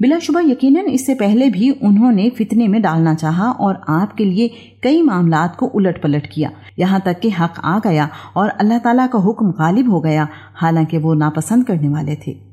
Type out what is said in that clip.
बिलाशुबा यकीनन इससे पहले भी उन्होंने फितने में डालना चाहा और आपके लिए कई मामला को उलट पलट किया। यहाँ तक कि हक आ गया और अल्लाह ताला का हुक्म गालिब हो गया, हालाँकि वो नापसंद करने वाले थे।